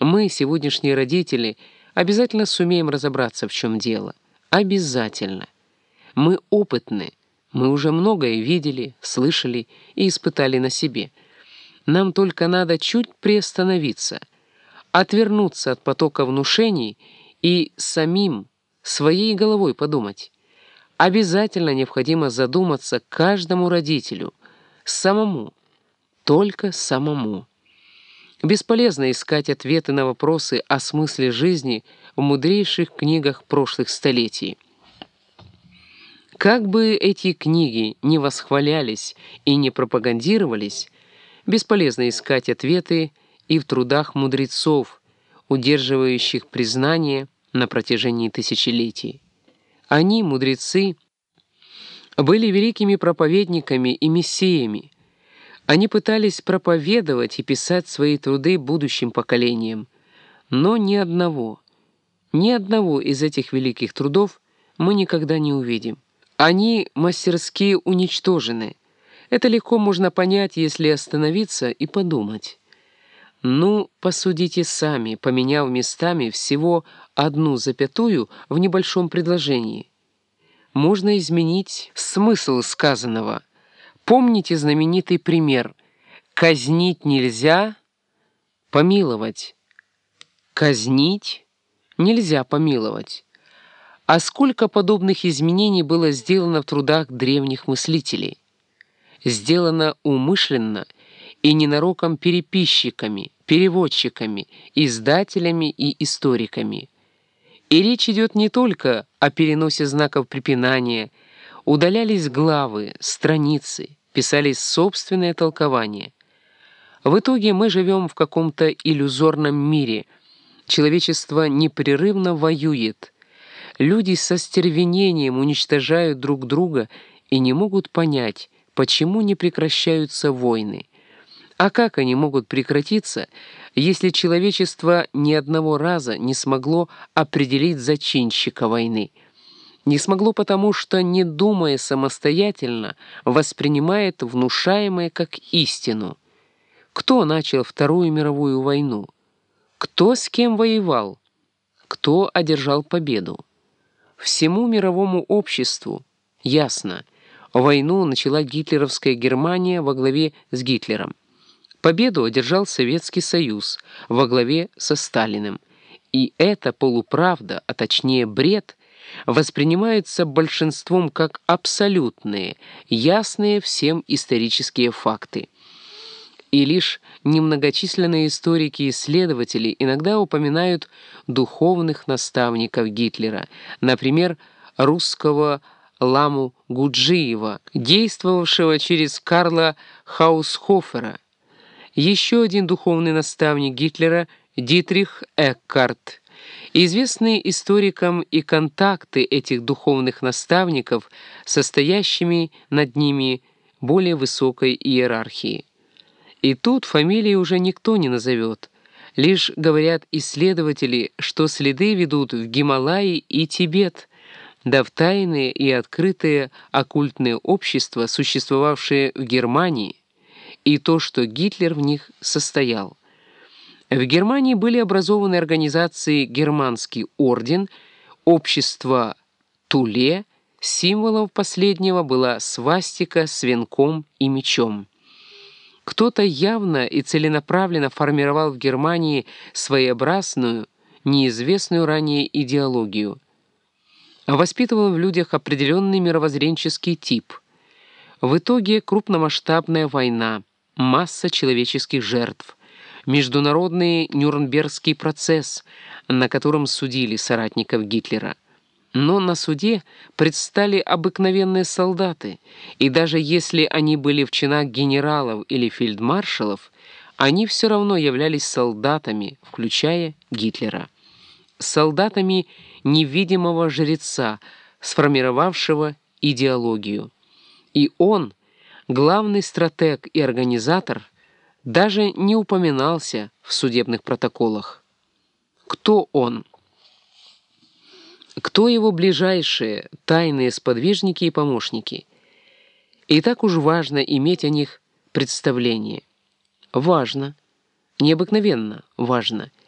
Мы, сегодняшние родители, обязательно сумеем разобраться, в чем дело. Обязательно. Мы опытны, мы уже многое видели, слышали и испытали на себе. Нам только надо чуть приостановиться, отвернуться от потока внушений и самим, своей головой подумать. Обязательно необходимо задуматься каждому родителю, самому, только самому. Бесполезно искать ответы на вопросы о смысле жизни в мудрейших книгах прошлых столетий. Как бы эти книги не восхвалялись и не пропагандировались, бесполезно искать ответы и в трудах мудрецов, удерживающих признание на протяжении тысячелетий. Они, мудрецы, были великими проповедниками и мессиями. Они пытались проповедовать и писать свои труды будущим поколениям, но ни одного, ни одного из этих великих трудов мы никогда не увидим. Они мастерски уничтожены. Это легко можно понять, если остановиться и подумать. Ну, посудите сами, поменяв местами всего одну запятую в небольшом предложении. Можно изменить смысл сказанного. Помните знаменитый пример «казнить нельзя, помиловать». Казнить нельзя помиловать. А сколько подобных изменений было сделано в трудах древних мыслителей? Сделано умышленно и ненароком переписчиками, переводчиками, издателями и историками. И речь идет не только о переносе знаков препинания, удалялись главы, страницы, писались собственные толкования. В итоге мы живем в каком-то иллюзорном мире. Человечество непрерывно воюет – Люди со стервенением уничтожают друг друга и не могут понять, почему не прекращаются войны. А как они могут прекратиться, если человечество ни одного раза не смогло определить зачинщика войны? Не смогло потому, что, не думая самостоятельно, воспринимает внушаемое как истину. Кто начал Вторую мировую войну? Кто с кем воевал? Кто одержал победу? Всему мировому обществу ясно, войну начала гитлеровская Германия во главе с Гитлером. Победу одержал Советский Союз во главе со Сталиным. И эта полуправда, а точнее бред, воспринимается большинством как абсолютные, ясные всем исторические факты и лишь немногочисленные историки и исследователи иногда упоминают духовных наставников Гитлера, например, русского Ламу Гуджиева, действовавшего через Карла Хаусхофера. Еще один духовный наставник Гитлера – Дитрих Эккарт. Известны историкам и контакты этих духовных наставников, состоящими над ними более высокой иерархии. И тут фамилии уже никто не назовет. Лишь говорят исследователи, что следы ведут в Гималаи и Тибет, да в тайные и открытые оккультные общества, существовавшие в Германии, и то, что Гитлер в них состоял. В Германии были образованы организации «Германский орден», «Общество Туле», символом последнего была свастика с венком и мечом. Кто-то явно и целенаправленно формировал в Германии своеобразную, неизвестную ранее идеологию. Воспитывал в людях определенный мировоззренческий тип. В итоге крупномасштабная война, масса человеческих жертв, международный Нюрнбергский процесс, на котором судили соратников Гитлера – но на суде предстали обыкновенные солдаты, и даже если они были в чинах генералов или фельдмаршалов, они все равно являлись солдатами, включая Гитлера. Солдатами невидимого жреца, сформировавшего идеологию. И он, главный стратег и организатор, даже не упоминался в судебных протоколах. Кто он? Кто его ближайшие, тайные сподвижники и помощники? И так уж важно иметь о них представление. Важно, необыкновенно важно —